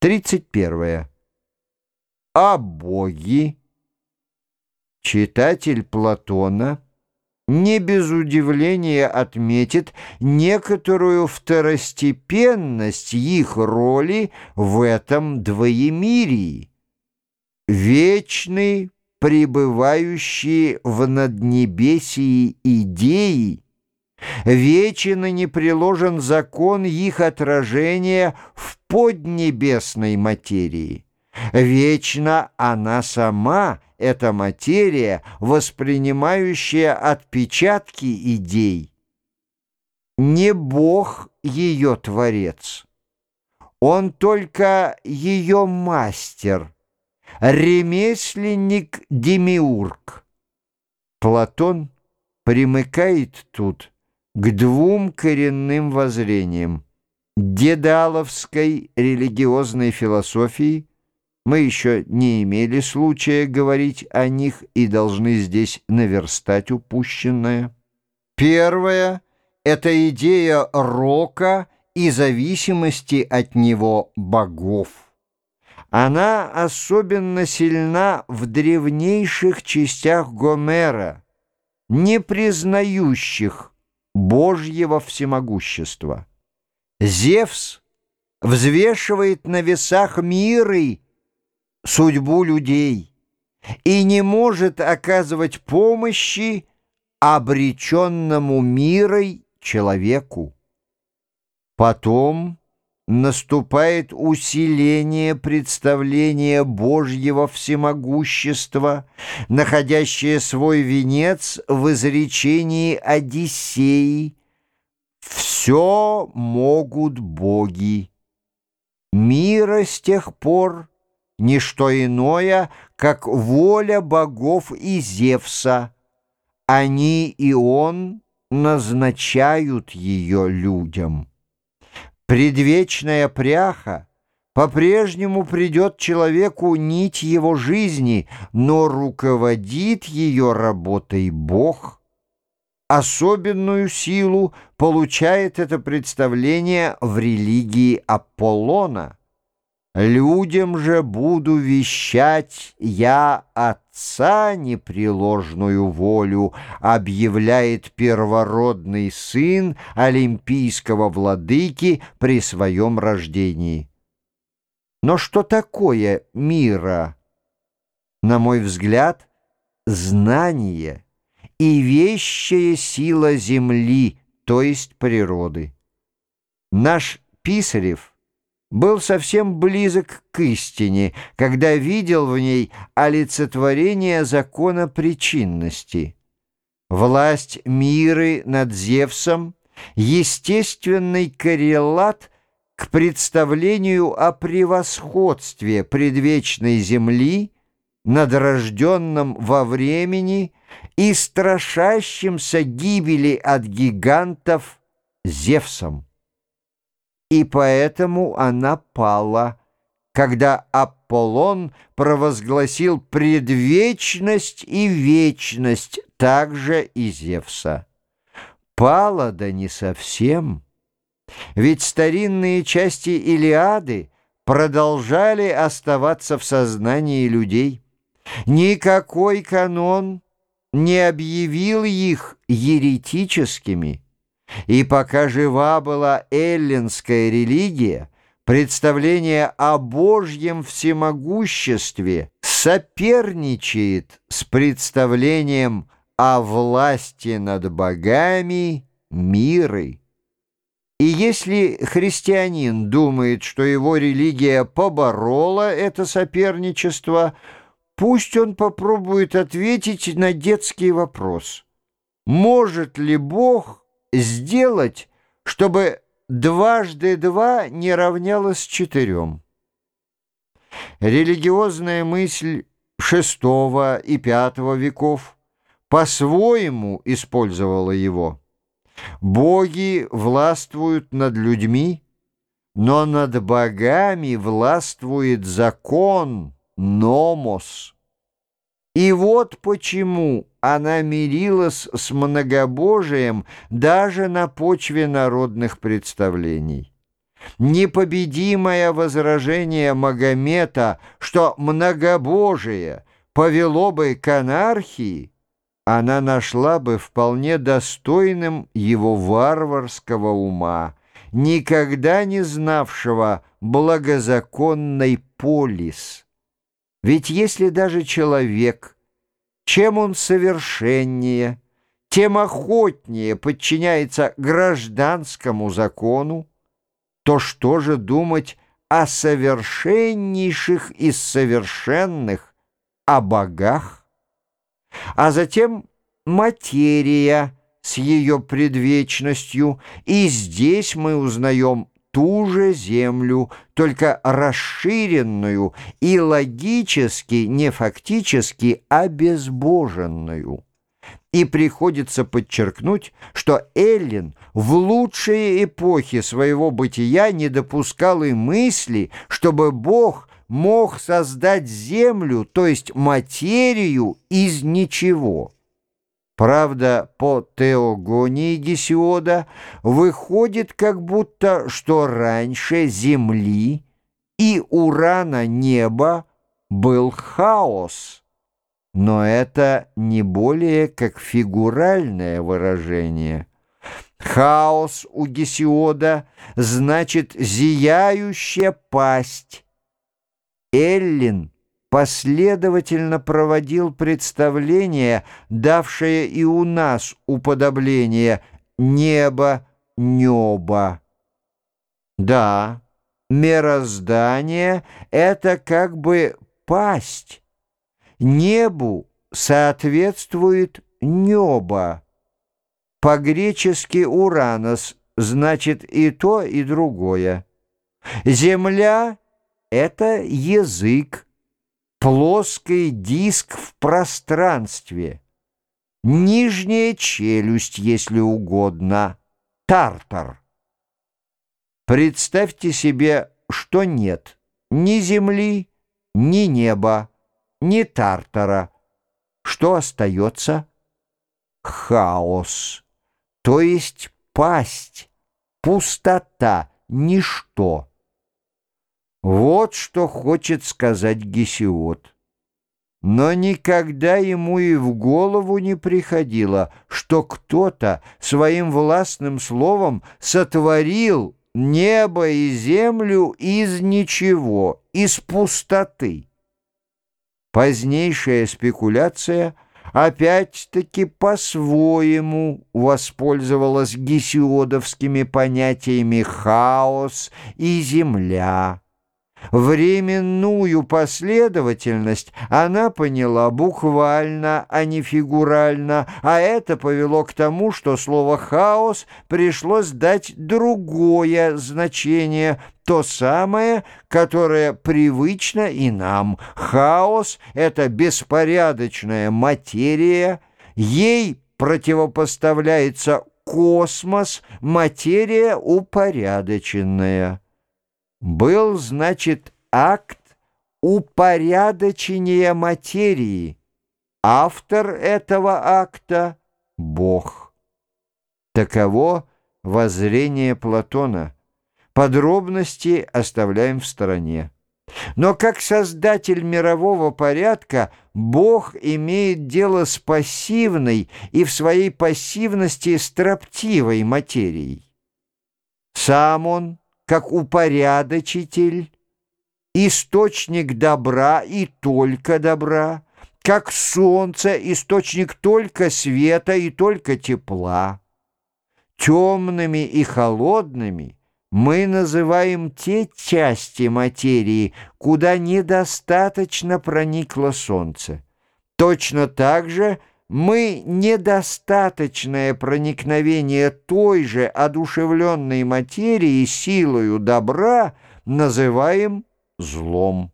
31. О боги. Читатель Платона не без удивления отметит некоторую второстепенность их роли в этом двоемирии. Вечный, пребывающий в наднебесии идеи, вечен и не приложен закон их отражения в поднебесной материи. Вечно она сама, эта материя, воспринимающая отпечатки идей. Не Бог ее творец, Он только ее мастер, ремесленник-демиург. Платон примыкает тут к двум коренным воззрениям дедаловской религиозной философии, мы еще не имели случая говорить о них и должны здесь наверстать упущенное. Первое — это идея рока и зависимости от него богов. Она особенно сильна в древнейших частях Гомера, не признающих Божьего всемогущества. Зевс взвешивает на весах миры судьбу людей и не может оказывать помощи обреченному мирой человеку. Потом наступает усиление представления Божьего всемогущества, находящее свой венец в изречении Одиссеи «Все могут боги». Мира с тех пор не что иное, как воля богов и Зевса. Они и он назначают ее людям. Предвечная пряха по-прежнему придет человеку нить его жизни, но руководит ее работой Бог. Особенную силу получает это представление в религии Аполлона. «Людям же буду вещать я Отца непреложную волю», объявляет первородный сын олимпийского владыки при своем рождении. Но что такое мира? На мой взгляд, знание и вещая сила земли, то есть природы. Наш Писарев — был совсем близок к истине, когда видел в ней олицетворение закона причинности. Власть миры над Зевсом — естественный коррелат к представлению о превосходстве предвечной земли над рожденным во времени и страшащимся гибели от гигантов Зевсом и поэтому она пала, когда Аполлон провозгласил предвечность и вечность также и Зевса. Пала да не совсем, ведь старинные части Илиады продолжали оставаться в сознании людей. Никакой канон не объявил их еретическими. И пока жива была эллинская религия, представление о Божьем всемогуществе соперничает с представлением о власти над богами миры. И если христианин думает, что его религия поборола это соперничество, пусть он попробует ответить на детский вопрос. Может ли Бог сделать, чтобы дважды два не равнялось четырем. Религиозная мысль VI и V веков по-своему использовала его. Боги властвуют над людьми, но над богами властвует закон, номос. И вот почему она мирилась с многобожием даже на почве народных представлений. непобедимое возражение Магомета, что многобожие повело бы к анархии, она нашла бы вполне достойным его варварского ума, никогда не знавшего благозаконной полис. Ведь если даже человек, чем он совершеннее, тем охотнее подчиняется гражданскому закону, то что же думать о совершеннейших из совершенных, о богах? А затем материя с ее предвечностью, и здесь мы узнаем ту же землю, только расширенную и логически, не фактически, обезбоженную. И приходится подчеркнуть, что Эллин в лучшие эпохи своего бытия не допускал и мысли, чтобы Бог мог создать землю, то есть материю, из ничего. Правда, по теогонии Гесиода выходит как будто, что раньше Земли и Урана неба был хаос. Но это не более как фигуральное выражение. Хаос у Гесиода значит «зияющая пасть». Эллин последовательно проводил представление, давшее и у нас уподобление «небо, небо». Да, мироздание — это как бы пасть, Небу соответствует небо. По-гречески «уранос» значит и то, и другое. Земля — это язык, плоский диск в пространстве, нижняя челюсть, если угодно, тартар. Представьте себе, что нет ни земли, ни неба, ни Тартара. Что остается? Хаос, то есть пасть, пустота, ничто. Вот что хочет сказать Гесиод. Но никогда ему и в голову не приходило, что кто-то своим властным словом сотворил небо и землю из ничего, из пустоты. Позднейшая спекуляция опять-таки по-своему воспользовалась гесиодовскими понятиями «хаос» и «земля». Временную последовательность она поняла буквально, а не фигурально, а это повело к тому, что слово «хаос» пришлось дать другое значение, то самое, которое привычно и нам. Хаос — это беспорядочная материя, ей противопоставляется космос, материя упорядоченная. Был, значит, акт упорядочения материи. Автор этого акта — Бог. Таково воззрение Платона. Подробности оставляем в стороне. Но как создатель мирового порядка Бог имеет дело с пассивной и в своей пассивности строптивой материей. Сам он как упорядочитель, источник добра и только добра, как солнце, источник только света и только тепла. Темными и холодными мы называем те части материи, куда недостаточно проникло солнце. Точно так же – мы недостаточное проникновение той же одушевленной материи силою добра называем злом.